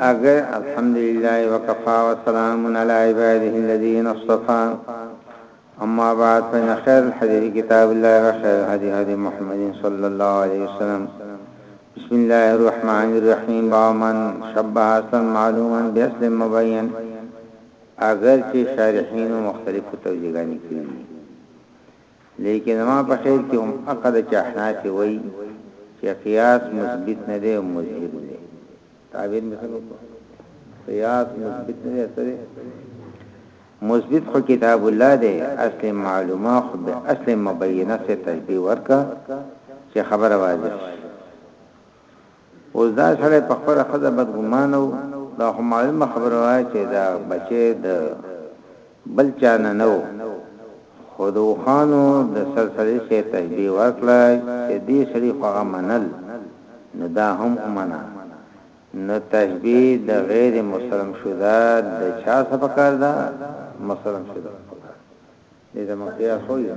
اگر الحمدلله وكفى وسلام على عباده الذين اصطفى اما بعد فان خير الحديث كتاب الله وخير هدي هدي محمد صلى الله عليه وسلم بسم الله الرحمن الرحيم ومن شبه اصلا معلوما باسل مبين اګر چه شارحینو مختلفو توجیهګانی کړی دی لیکن زما په خیال کی هم حق ده چه احناف وایی چه قیاس مثبت نه دی او مظهر دی تعبیر می څنګه وکړو قیاس مثبت نه دی سره مثبت خو کتاب الله دی اصل معلومه خو به اصل مبینه سے تشبیه ورکا چې خبره واضح شي اوس دا سړی په خپله ښځه بدګومانه و، دا خو معلومه خبره وه چې دا بچی د بل چا نه نه و، خو د اوښانو د سرسړي شی تشبیه ورکړه چې دې سړي خو هغه منل نو دا هم ومنه، نو تشبیه د غیر مسلم شده د چا څه پکار ده؟ مسلم شده پکار ده، دې ته مونږ قیاس وایو.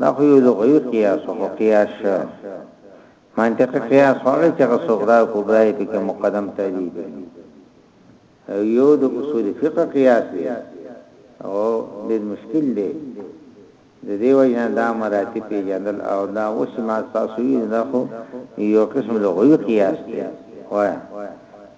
دا خو یو لغوي قیاس و خو قیاس شه منطقي قیاس خو هغه چې هغه صغرا کبرا یې پکې مقدم تعبیر کړي او یو د اصول فقه قیاس دی او ډېر مشکل دی د دې وجه دا مراتب پیژندل او دا اوس ما تاسو یې نه خو یو قسم لغوي قیاس دی وایي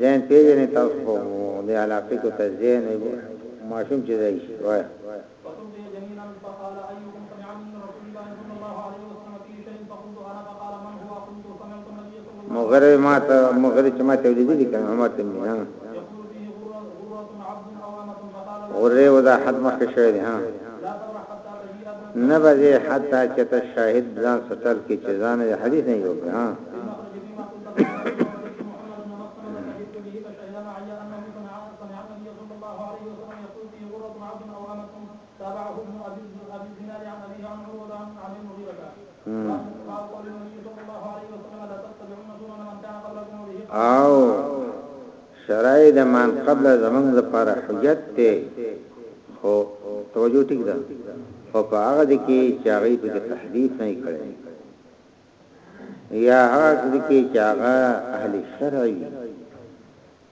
ذهن پېژنې تاسو خو د علاقې کو ته ذهن ماشوم چې ځای شي وایه مغرب ما ته مغرب چې ما ته ولې دي کنه ما ته نه غره ودا حد مخه شوی دی ها نه بځه حتا چې ته شاهد ځان سټل کې چې ځان حدیث نه یو ها او شرای د مان قبل زمنګ د پر حجت ته خو توجه ټیک ده او په هغه د کې چې هغه په تحديث نه کړي یا هغه څوک چې هغه اهل شرع وي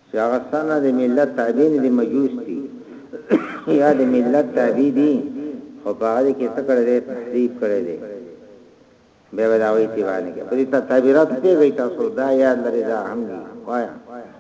چې هغه سنه د ملت تابع نه دي مجوس دي یا د ملت تابع دي خو په هغه کې څه کړی دی تحریف کړی دی به وداوي تی باندې په دې تعبیرات پیږی تاسو دا یاد لري دا هم دی وایا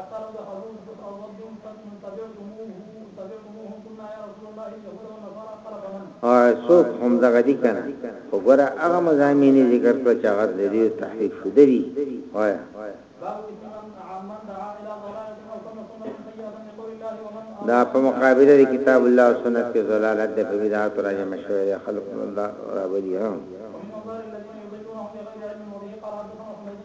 اتر د حضور ص وردون قد من تبعتموه تبعتموه قلنا يا رسول الله اليهود والنصارى قال فمن ها سوک هم دغه دي کنه خو ګره هغه مزامینی ذکر کړه چې هغه د دې تحریف شوده دي وایه دا په مقابله د کتاب الله او سنت کې زلالت د بدعات راځي مشوره خلق الله راوړي هم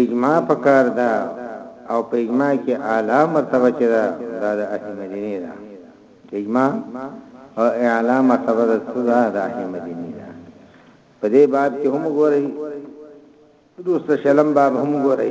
اجماع پکار ده او په اجماع کې اعلی مرتبه چې ده دا د اهل مدینه ده چې اجماع او اعلی مرتبه ده څه ده د اهل مدینه ده په دې باب کې هم ګورئ دوست شلم باب هم ګورئ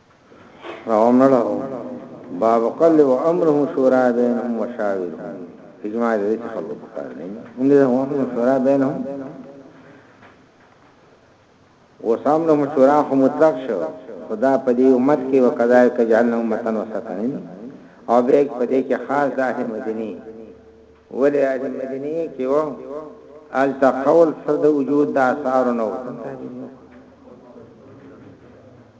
راو مړه باب قل و امره شورا بینهم و شاورهم اجماع دې چې خلکو په کار نه هم دې هو هم شورا بینهم وسام له شورا خو مطلق شو خدا په دې امت کې وقضای ک جهنم امتن وسطنین او به په دې کې خاص د اهل مدینه ولې اهل مدینه کې و ال تقول فرد وجود د اثار نو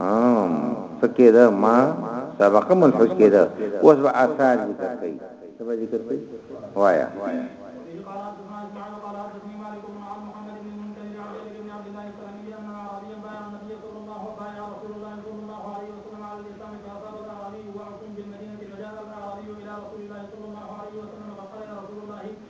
هم څه کېده ما سابقه ملحوظ کېده اوس به آثار ذکر کوي څه به ذکر کوي وایا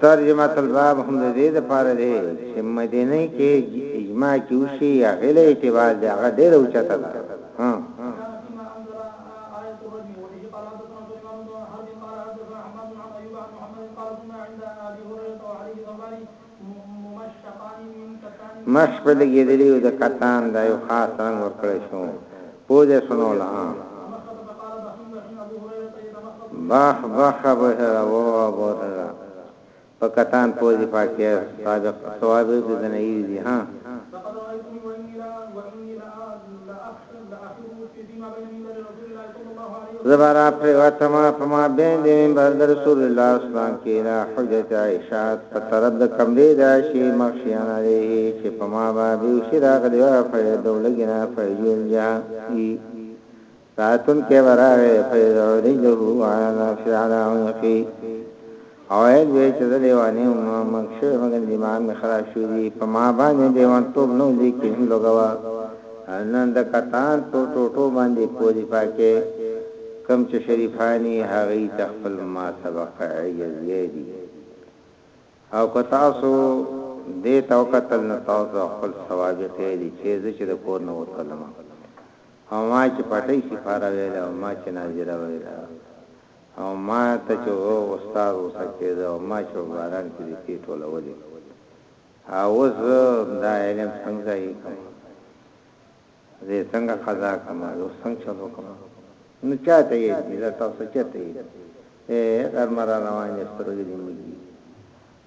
ترجمه الباب هم د دې لپاره دی چې مدینه کې اجماع کیوشي یا غیر اعتبار دی هغه ډیر اوچته ده ها مشق په لګېدلیو د کتان دا یو خاص رنګ ورکړی شو پوه دې شنو له. بخ بخ ابو هريره وو ابو هريره په کتان پوزي فاکه سابق سوابق دي نه يي دي ها زبرا پریوتم په ما بین د منبر د رسول الله اسلام کې را حجت عائشہ په طرف د کمرې د عائشې مخشیان علیه چې په ما با بیوشی راغلی و فیض دولګنا فیض الجهان ساعتن کې وراغه فیض علیه علی نفس علی عنقی عوید ویل چې زه لیونی وم، مړ شوی مګر دماغ مې خراب شوی دی، په ما باندې لیونتوب نه و لیکن هم لوګه وه، نن د کتان په ټوټو باندې پوه دي پاکه کوم چې شریفان یی هغوی ته خپل ما سبق عجز ویلی او که تاسو دې ته وکتل نو تاسو ته خپل سوابق ویلی چې زه چې د کور نه وتلم او ما چې پټۍ سپاره ویله او ما چې ناظره ویله. او ما ته چې هو استاد غوسه کېده او ما چې په باران کې ليکې ټولولې او اوس زه دا علم څنګه ځايي کړم زه يې څنګه قضا کړم زه اوس څنګه چل وکړم نو چا ته یې دي دا تاسو چا ته یې دي اے غرمه را روان یې سترګې دې مږي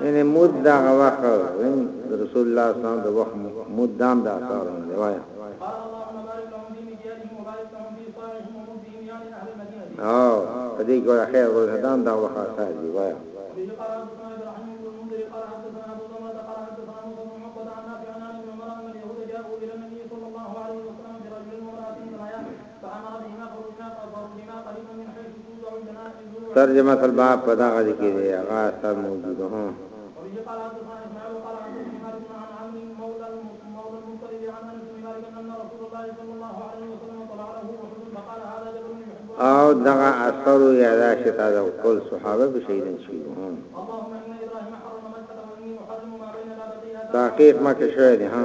یعنی مود دا وخت رسول الله صلی الله علیه وسلم د وخت مود دام دا اثر دی وای او په دې ګوره خیر ورته دام دا وخت اثر دی وای ترجمة الباب په دغه ځای کې دی هغه اثر موجود هو او دغه اثر یا دا شتا د ټول صحابه به شهیدان شي هم تحقیق ما کې شوی دی ها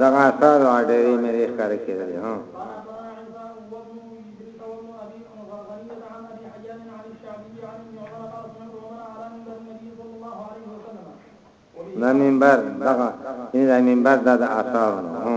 دغه آثار او ډېرې مېرې ښکار کېدل ها دا منبر دغه دا منبر دا د آثار ها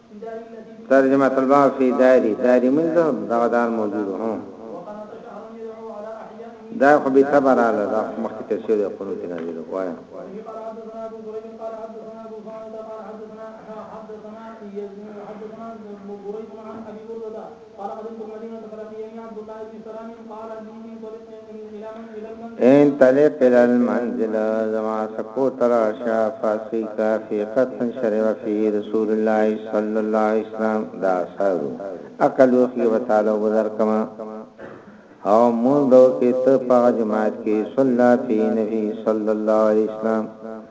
ترجمة الباب فی داری داری من ده دغه دار موجود هو دا خو بی تبه راله دا خو مخکې تیر شوی دی قنوت نازل وکړو وایه قال حدثنا الوليد بن تبرقي عن عبد الله بن سلام قال لي انطلق الى منزل المنزل انطلق الى المنزل زما سکو تراشا فاسي كافي قد شرب في رسول الله صلى الله عليه وسلم دا سارو اقل وخي وتعالى وذر كما او مون دو کې ته په جماعت کې صلی فی نبی صلی الله علیه وسلم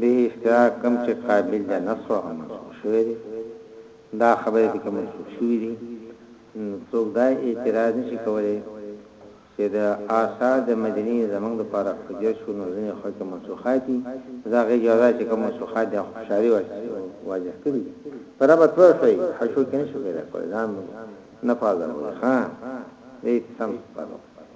دی اشتراک کوم چه قابل ده نسخ او منسوخ شوی دی دا خبری پکی منسوخ شوی دی نو څوک دا اعتراض نشی کولی چه د آثار د مدینی زمونږ د پاره حجت شو نو ځنی خلق منسوخات دی نو دا غی جوازات چه کوم منسوخات دی هغه شاری واضح کړی دی په ربط پوه شوی حشو کی نشو پیدا کولی ځان نفاظ راولی ها دی تم سپارو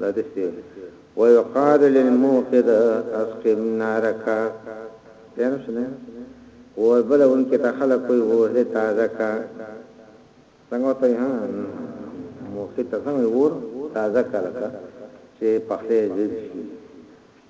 دا د شپې ويقال للموقد اسقم نارك پیانو شنه اور بل ان کې ته خلک کوئی اور دې تازه کا څنګه ته ها موقد ته څنګه اور تازه کړه چې پخې دې شي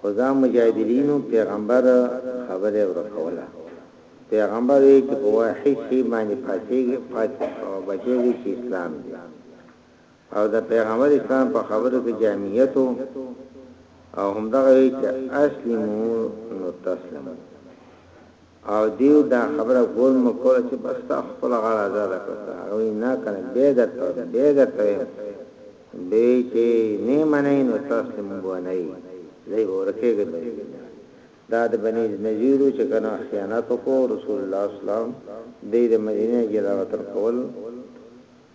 خو ځان مجادلینو پیغمبر خبره ورکوله پیغمبر وی چی په واحد شی باندی پاڅیږی او بچیږی چی اسلام دی او د پیغمبر اسلام په خبرو کی جامعیت او همدغه وی چی اسلمو نو تسلمو او دیو دا خبره ګول مو کوله چې بس تا خپل غاړه آزاده کړه هغه وی نه کنه بیا درته ویم بیا درته ویم دی چې نه منئ نو تاسو مونږ ونه یی زه به ورکېږم بنی نذیر دا د بنی نذیر چې کنه خیانت وکړو رسول الله اسلام د مدینه جلاوطن کول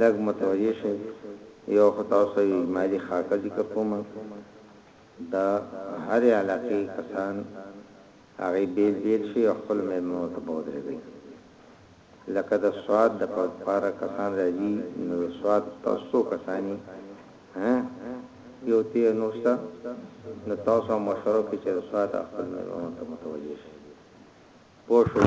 لږ متوجه شئ یو خو تاسو یو اجمالي خاکه ذکر کوم د هرې علاقې کسان هغې بیل بیل شئ او خپلو میلمنو ته به ودریږئ لکه د سوات د پاره کسان راځي نو د سوات تاسو څو کسان یی ها یو ته یو نور شته نو تاسو هم مشوره وکړئ چې د سوات خپلو میلمنو ته متوجه شئ پوه شوئ.